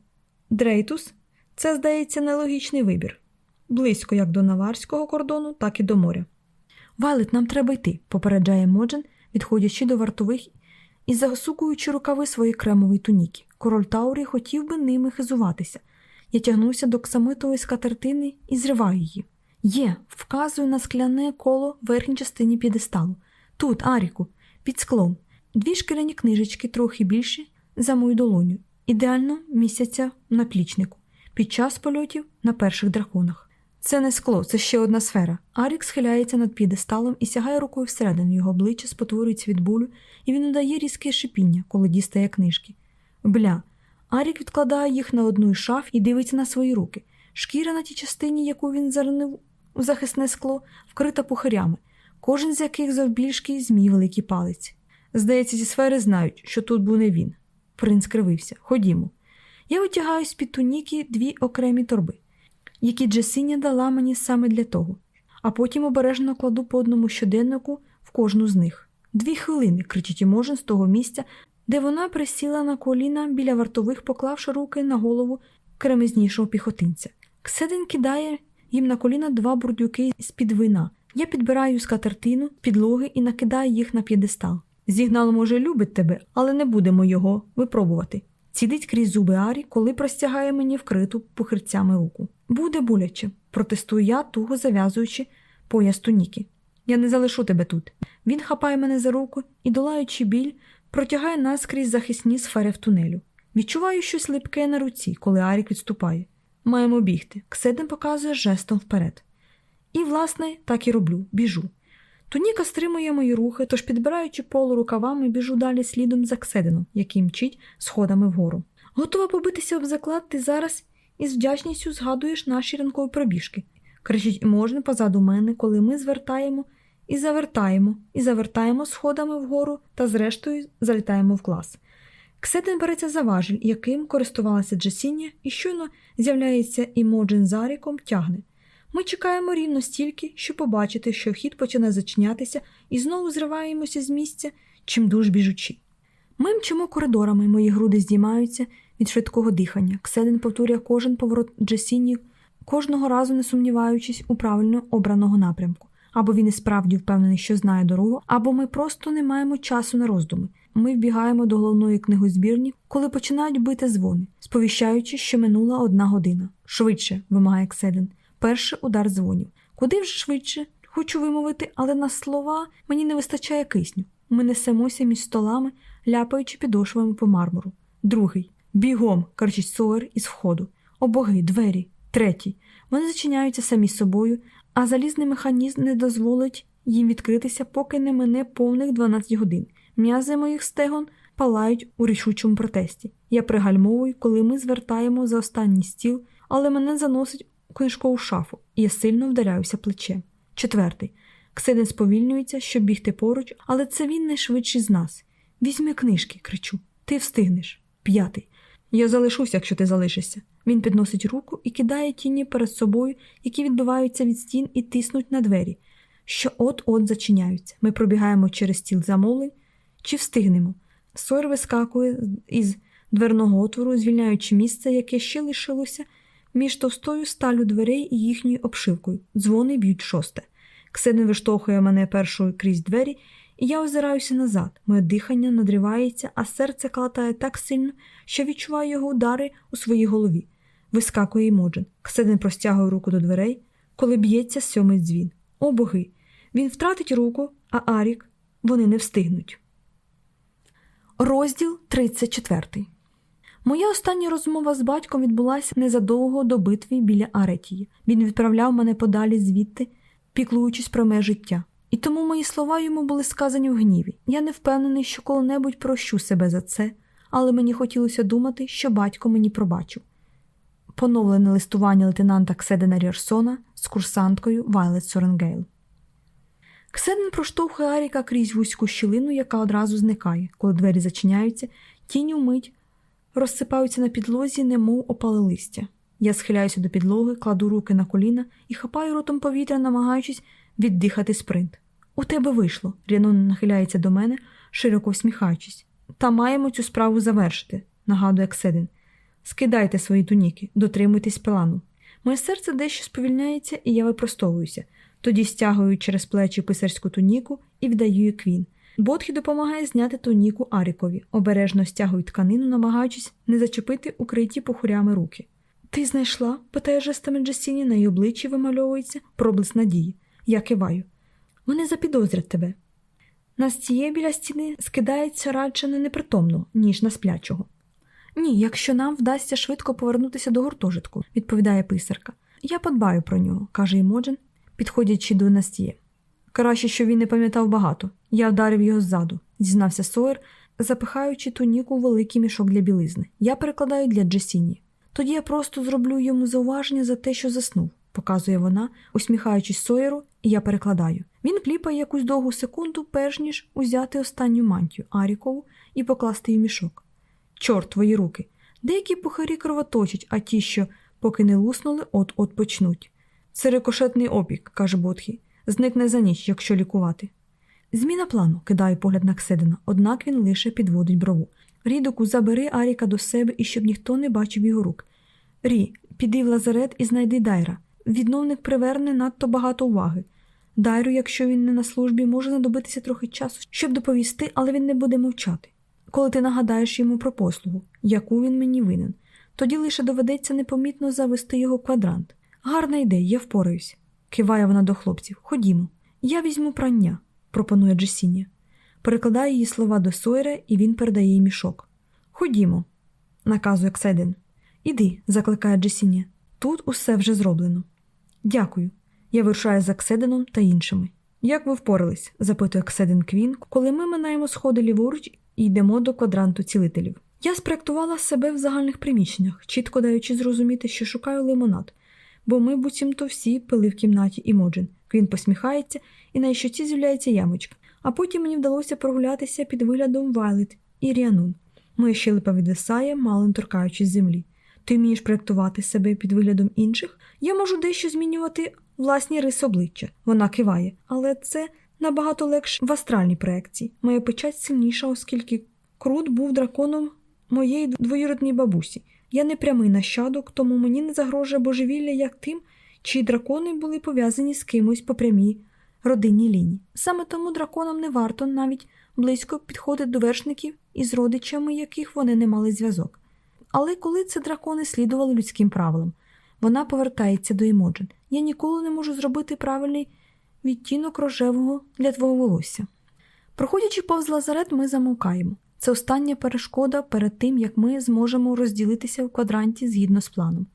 Дрейтус? Це, здається, нелогічний вибір. Близько як до наварського кордону, так і до моря. Вайлет, нам треба йти, попереджає Моджен, відходячи до вартових і засукуючи рукави своєї кремової туніки. Король Таурі хотів би ними хизуватися. Я тягнуся до ксамитової скатертини і зриваю її. Є, вказую на скляне коло в верхній частині п'єдесталу. Тут, Аріку, під склом. Дві шкіряні книжечки, трохи більші за мою долоню, ідеально місяця на плічнику, під час польотів на перших драконах. Це не скло, це ще одна сфера. Арік схиляється над п'єдесталом і сягає рукою всередину. Його обличчя спотворюється від болю, і він удає різке шипіння, коли дістає книжки. Бля. Арік відкладає їх на одну із шаф і дивиться на свої руки. Шкіра на тій частині, яку він зарнив у захисне скло, вкрита пухарями, кожен з яких завбільшки змій великий палець. Здається, ці сфери знають, що тут був не він. Принц кривився. Ходімо. Я витягаю з під туніки дві окремі торби, які Джесиня дала мені саме для того, а потім обережно кладу по одному щоденнику в кожну з них. Дві хвилини, кричить Іможен з того місця, де вона присіла на коліна біля вартових, поклавши руки на голову кремезнішого піхотинця. Кседен кидає їм на коліна два бурдюки з-під вина. Я підбираю скатертину, підлоги і накидаю їх на п'єдестал. Зігнал, може, любить тебе, але не будемо його випробувати. Цідить крізь зуби Арі, коли простягає мені вкриту пухирцями руку. Буде боляче, протестую я, туго зав'язуючи пояс туніки. Я не залишу тебе тут. Він хапає мене за руку і, долаючи біль, протягає наскрізь захисні сфери в тунелю. Відчуваю щось липке на руці, коли Арік відступає. Маємо бігти. Кседен показує жестом вперед. І, власне, так і роблю, біжу. Туніка стримує мої рухи, тож, підбираючи полу рукавами, біжу далі слідом за Кседеном, який мчить сходами вгору. Готова побитися об заклад, ти зараз і з вдячністю згадуєш наші ранкові пробіжки. Кричить Іможен позаду мене, коли ми звертаємо і завертаємо, і завертаємо сходами вгору та, зрештою, залітаємо в клас. Кседен береться за важіль, яким користувалася Джесіння, і щойно з'являється Імоджен заріком, тягне. Ми чекаємо рівно стільки, щоб побачити, що вхід починає зачинятися, і знову зриваємося з місця, чим дуж біжучи. Ми мчимо коридорами, мої груди здіймаються від швидкого дихання. Кседен повторює кожен поворот Джесіні, кожного разу не сумніваючись у правильно обраного напрямку. Або він і справді впевнений, що знає дорогу, або ми просто не маємо часу на роздуми. Ми вбігаємо до головної книгозбірні, коли починають бити дзвони, сповіщаючи, що минула одна година. Швидше, вимагає Кседен. Перший удар дзвонів. Куди вже швидше? Хочу вимовити, але на слова мені не вистачає кисню. Ми несемося між столами, ляпаючи підошвами по мармуру. Другий. Бігом, кричить Сойер із входу. О боги, двері. Третій. Вони зачиняються самі собою, а залізний механізм не дозволить їм відкритися, поки не мине повних 12 годин. М'язи моїх стегон палають у рішучому протесті. Я пригальмовую, коли ми звертаємо за останній стіл, але мене заносить книжкову шафу, і я сильно вдаряюся плечем. Четвертий. Ксиден сповільнюється, щоб бігти поруч, але це він найшвидший з нас. Візьми книжки, кричу. Ти встигнеш. П'ятий. Я залишуся, якщо ти залишишся. Він підносить руку і кидає тіні перед собою, які відбиваються від стін і тиснуть на двері, що от-от зачиняються. Ми пробігаємо через стіл замовлень чи встигнемо. Сойер вискакує із дверного отвору, звільняючи місце, яке ще лишилося між товстою сталю дверей і їхньою обшивкою. Дзвони б'ють шосте. Ксенин виштовхує мене першою крізь двері, і я озираюся назад. Моє дихання надривається, а серце калатає так сильно, що відчуваю його удари у своїй голові. Вискакує Імоджен. Кседин простягує руку до дверей, коли б'ється сьомий дзвін. О боги! Він втратить руку, а Арік вони не встигнуть. Розділ 34 Моя остання розмова з батьком відбулася незадовго до битви біля Аретії. Він відправляв мене подалі звідти, піклуючись про моє життя. І тому мої слова йому були сказані в гніві. Я не впевнений, що коли-небудь прощу себе за це, але мені хотілося думати, що батько мені пробачив. Поновлене листування лейтенанта Ксейдена Ріорсона з курсанткою Вайлет Соренгейл. Ксейден проштовхує Ґарріка крізь вузьку щілину, яка одразу зникає, коли двері зачиняються, тіні вмить розсипаються на підлозі, немов опали листя. Я схиляюся до підлоги, кладу руки на коліна і хапаю ротом повітря, намагаючись віддихати спринт. У тебе вийшло. Рянон нахиляється до мене, широко всміхаючись. Та маємо цю справу завершити, нагадує Кседин. Скидайте свої туніки, дотримуйтесь плану. Моє серце дещо сповільняється, і я випростовуюся. Тоді стягую через плечі писарську туніку і вдаю квін. Ботхі допомагає зняти туніку Арікові, обережно стягую тканину, намагаючись не зачепити укриті похурями руки. Ти знайшла? питає жестами Джесіні, на її обличчі вимальовується проблиск надії. Я киваю. Вони запідозрять тебе. На стіє біля стіни скидається радше не непритомно, ніж на сплячого. Ні, якщо нам вдасться швидко повернутися до гуртожитку, відповідає писарка. Я подбаю про нього, каже Імоджен, підходячи до Настіє. Краще, що він не пам'ятав багато. Я вдарив його ззаду, зізнався Сойер, запихаючи туніку у великий мішок для білизни. Я перекладаю для Джесіні. Тоді я просто зроблю йому зауваження за те, що заснув, показує вона, усміхаючись Сойеру, і я перекладаю. Він кліпає якусь довгу секунду, перш ніж узяти останню мантію Арікову і покласти її в мішок. Чорт, твої руки. Деякі пухарі кровоточать, а ті, що, поки не луснули, от-от почнуть. Це рикошетний опік, каже Ботхі. Зникне за ніч, якщо лікувати. Зміна плану, кидає погляд на Кседина, однак він лише підводить брову. Рідоку, забери Аріка до себе і щоб ніхто не бачив його рук. Рі, піди в лазарет і знайди Дайра. Відновник приверне надто багато уваги. Дайру, якщо він не на службі, може знадобитися трохи часу, щоб доповісти, але він не буде мовчати. Коли ти нагадаєш йому про послугу, яку він мені винен, тоді лише доведеться непомітно завести його квадрант. Гарна ідея, я впораюсь. Киває вона до хлопців. Ходімо. Я візьму прання, пропонує Джесіння. Перекладає її слова до Сойера, і він передає їй мішок. Ходімо, наказує Кседин. Іди, закликає Джесіння. Тут усе вже зроблено. Дякую. Я вирушаю за Кседином та іншими. Як ви впорались? запитує Кседин Квін, коли ми минаємо сходи ліворуч і йдемо до квадранту цілителів. Я спроектувала себе в загальних приміщеннях, чітко даючи зрозуміти, що шукаю лимонад, бо ми буцімто всі пили в кімнаті Імоджен. Він посміхається, і на щоці з'являється ямочка. А потім мені вдалося прогулятися під виглядом Вайлет і Ріанун. Моя щелепа відвисає, мало не торкаючись землі. Ти вмієш проєктувати себе під виглядом інших? Я можу дещо змінювати власні риси обличчя. Вона киває, але це набагато легше в астральній проекції. Моя печать сильніша, оскільки крут був драконом моєї двоюродній бабусі. Я не прямий нащадок, тому мені не загрожує божевілля, як тим, чиї дракони були пов'язані з кимось по прямій родинній лінії. Саме тому драконам не варто навіть близько підходити до вершників із родичами, яких вони не мали зв'язок. Але коли це дракони слідували людським правилам, вона повертається до Емоджен. Я ніколи не можу зробити правильний відтінок рожевого для твого волосся. Проходячи повз лазарет, ми замовкаємо. Це остання перешкода перед тим, як ми зможемо розділитися в квадранті згідно з планом.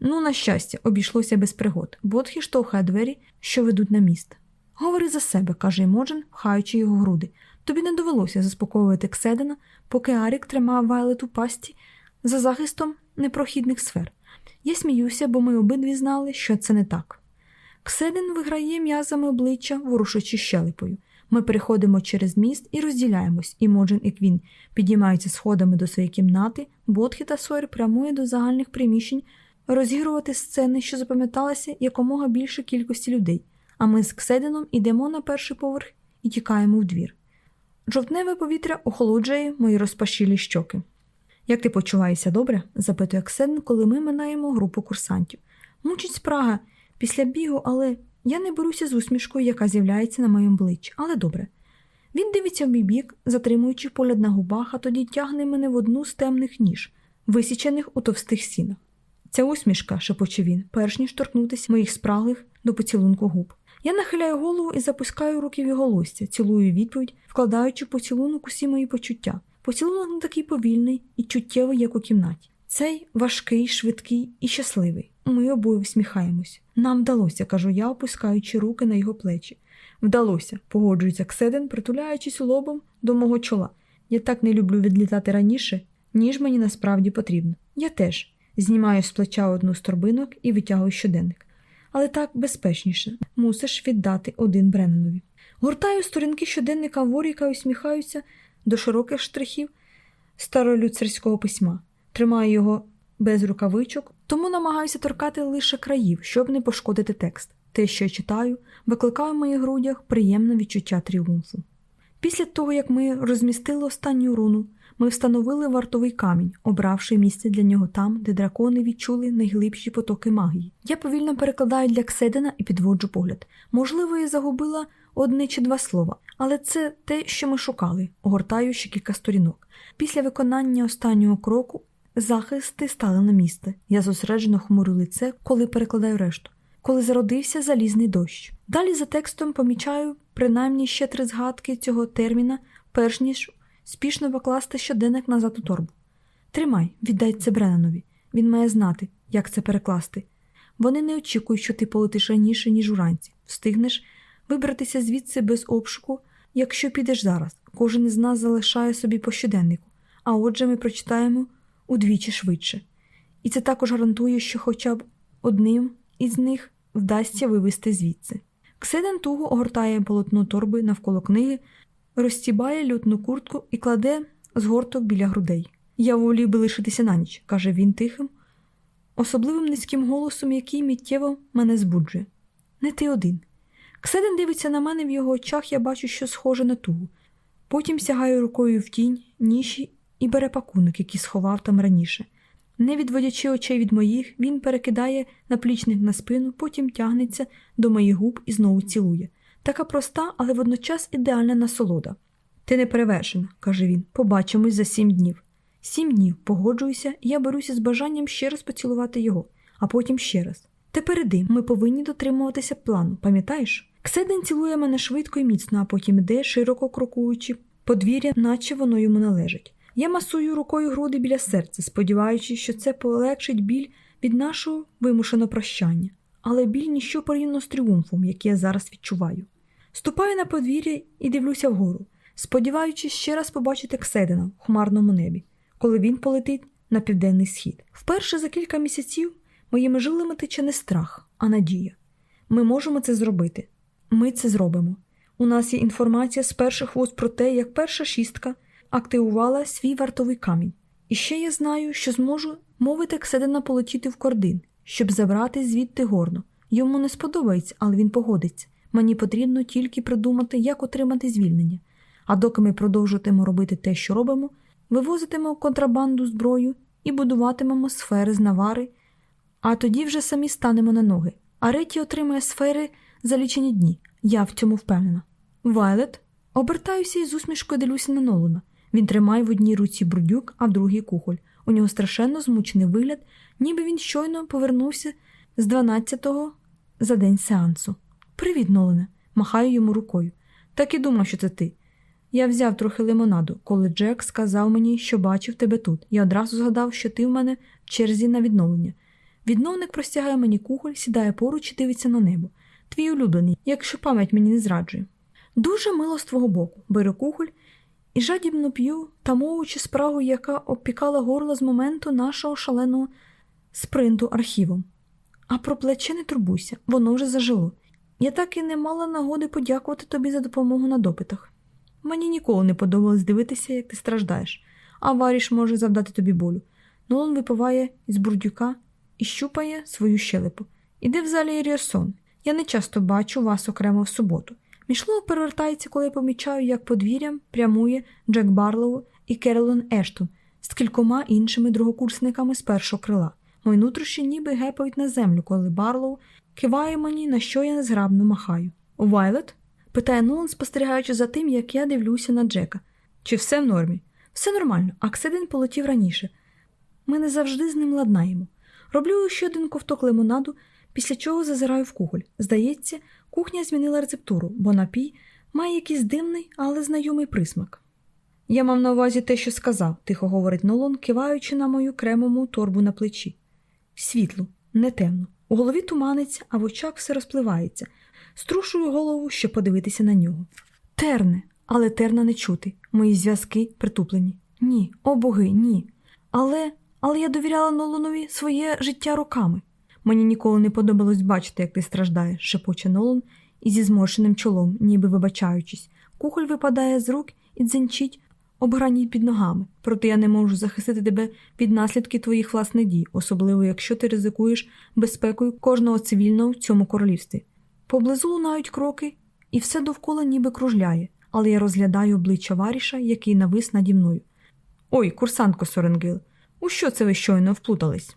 Ну, на щастя, обійшлося без пригод. Бодхі штовхає двері, що ведуть на міст. Говори за себе, каже Емоджен, пхаючи його груди. Тобі не довелося заспокоювати Кседена, поки Арік тримав Вайлет у пасті за захистом непрохідних сфер. Я сміюся, бо ми обидві знали, що це не так. Кседен виграє м'язами обличчя, ворушучи щелепою. Ми переходимо через міст і розділяємось, і Моджен і Квін підіймаються сходами до своєї кімнати, Ботхі та Сойер прямує до загальних приміщень розігрувати сцени, що запам'яталися якомога більше кількості людей, а ми з Кседеном йдемо на перший поверх і тікаємо в двір. Жовтневе повітря охолоджує мої розпашілі щоки. Як ти почуваєшся добре? запитує Кседен, коли ми минаємо групу курсантів. Мучить спрага після бігу, але я не беруся з усмішкою, яка з'являється на моєму обличчі, але добре. Він дивиться в мій бік, затримуючи погляд на губах, а тоді тягне мене в одну з темних ніж, висічених у товстих сінах. Ця усмішка, шепоче він, перш ніж торкнутися моїх спраглих до поцілунку губ. Я нахиляю голову і запускаю руки в його лостя, цілую відповідь, вкладаючи поцілунок усі мої почуття. Поцілунок не такий повільний і чуттєвий, як у кімнаті. Цей важкий, швидкий і щасливий. Ми обоє всміхаємось. Нам вдалося, кажу я, опускаючи руки на його плечі. Вдалося, погоджується Кседен, притуляючись лобом до мого чола. Я так не люблю відлітати раніше, ніж мені насправді потрібно. Я теж знімаю з плеча одну з торбинок і витягую щоденник. Але так безпечніше мусиш віддати один Бреннанові. Гортаю сторінки щоденника Воріка і усміхаюся до широких штрихів старолюцерського письма, тримаю його без рукавичок, тому намагаюся торкати лише країв, щоб не пошкодити текст. Те, що я читаю, викликає в моїх грудях приємне відчуття тріумфу. Після того, як ми розмістили останню руну, ми встановили вартовий камінь, обравши місце для нього там, де дракони відчули найглибші потоки магії. Я повільно перекладаю для Кседена і підводжу погляд. Можливо, я загубила одне чи два слова, але це те, що ми шукали, огортаю ще кілька сторінок. Після виконання останнього кроку захисти стали на місце. Я зосереджено хмурю лице, коли перекладаю решту. Коли зародився залізний дощ. Далі за текстом помічаю принаймні ще три згадки цього терміна, перш ніж спішно покласти щоденник назад у торбу. Тримай, віддай це Бреннанові. Він має знати, як це перекласти. Вони не очікують, що ти полетиш раніше, ніж уранці. Встигнеш вибратися звідси без обшуку, якщо підеш зараз. Кожен із нас залишає собі по щоденнику, а отже, ми прочитаємо удвічі швидше. І це також гарантує, що хоча б одним із них вдасться вивести звідси. Кседен туго огортає полотно торби навколо книги, розстібає лютну куртку і кладе згорток біля грудей. Я волів би лишитися на ніч, каже він тихим, особливим низьким голосом, який миттєво мене збуджує. Не ти один. Кседен дивиться на мене в його очах, я бачу, що схоже на тугу. Потім сягає рукою в тінь, ніші і бере пакунок, який сховав там раніше. Не відводячи очей від моїх, він перекидає наплічник на спину, потім тягнеться до моїх губ і знову цілує. Така проста, але водночас ідеальна насолода. Ти не перевершена, каже він. Побачимось за сім днів. Сім днів погоджуюся, я беруся з бажанням ще раз поцілувати його, а потім ще раз. Тепер іди, ми повинні дотримуватися плану, пам'ятаєш? Кседен цілує мене швидко і міцно, а потім іде, широко крокуючи, подвір'я, наче воно йому належить. Я масую рукою груди біля серця, сподіваючись, що це полегшить біль від нашого вимушеного прощання, але біль ніщо порівняно з тріумфом, який я зараз відчуваю. Ступаю на подвір'я і дивлюся вгору, сподіваючись ще раз побачити Кседена в хмарному небі. коли він полетить на південний схід. Вперше за кілька місяців моїми жилами тече не страх, а надія. Ми можемо це зробити. Ми це зробимо. У нас є інформація з перших вуз про те, як перша шістка активувала свій вартовий камінь. І ще я знаю, що зможу мовити Кседена полетіти в кордин, щоб забрати звідти горно. Йому не сподобається, але він погодиться. Мені потрібно тільки придумати, як отримати звільнення. А доки ми продовжуватимемо робити те, що робимо, вивозитимемо контрабанду зброю і будуватимемо сфери з навари, а тоді вже самі станемо на ноги. А Реті отримає сфери за лічені дні. Я в цьому впевнена. Вайлет, обертаюся і з усмішкою дивлюся на Нолана. Він тримає в одній руці брудюк, а в другій кухоль. У нього страшенно змучений вигляд, ніби він щойно повернувся з 12-го за день сеансу. Привіт, Нолане, махаю йому рукою. Так і думав, що це ти. Я взяв трохи лимонаду, коли Джек сказав мені, що бачив тебе тут. Я одразу згадав, що ти в мене в черзі на відновлення. Відновник простягає мені кухоль, сідає поруч і дивиться на небо. Твій улюблений, якщо пам'ять мені не зраджує. Дуже мило з твого боку, беру кухоль і жадібно п'ю, тамовуючи спрагу, яка обпікала горло з моменту нашого шаленого спринту архівом. А про плече не турбуйся, воно вже зажило. Я так і не мала нагоди подякувати тобі за допомогу на допитах. Мені ніколи не подобалось дивитися, як ти страждаєш, а варіш може завдати тобі болю. Нолан випиває із бурдюка і щупає свою щелепу. Іди в залі Ріарсон. Я не часто бачу вас окремо в суботу. Мішло перевертається, коли я помічаю, як подвір'ям прямує Джек Барлоу і Керолін Ештон з кількома іншими другокурсниками з першого крила. Мої нутрощі ніби гепають на землю, коли Барлоу киває мені, на що я незграбно махаю. Вайлет? питає Нолан, спостерігаючи за тим, як я дивлюся на Джека. Чи все в нормі? Все нормально, Акседин полетів раніше. Ми не завжди з ним ладнаємо. Роблю ще один ковток лимонаду, після чого зазираю в кухоль. Здається, кухня змінила рецептуру, бо напій має якийсь дивний, але знайомий присмак. Я мав на увазі те, що сказав, тихо говорить Нолан, киваючи на мою кремову торбу на плечі. Світло, не темно. У голові туманиться, а в очах все розпливається. Струшую голову, щоб подивитися на нього. Терне, але терна не чути. Мої зв'язки притуплені. Ні, о боги, ні. Але але я довіряла Ноланові своє життя роками. Мені ніколи не подобалось бачити, як ти страждаєш, шепоче Нолан і зі зморшеним чолом, ніби вибачаючись. Кухоль випадає з рук і дзенчить обграні під ногами, проте я не можу захистити тебе від наслідків твоїх власних дій, особливо якщо ти ризикуєш безпекою кожного цивільного в цьому королівстві. Поблизу лунають кроки, і все довкола ніби кружляє, але я розглядаю обличчя Варіша, який навис наді мною. Ой, курсантко Соренгил, у що це ви щойно вплутались?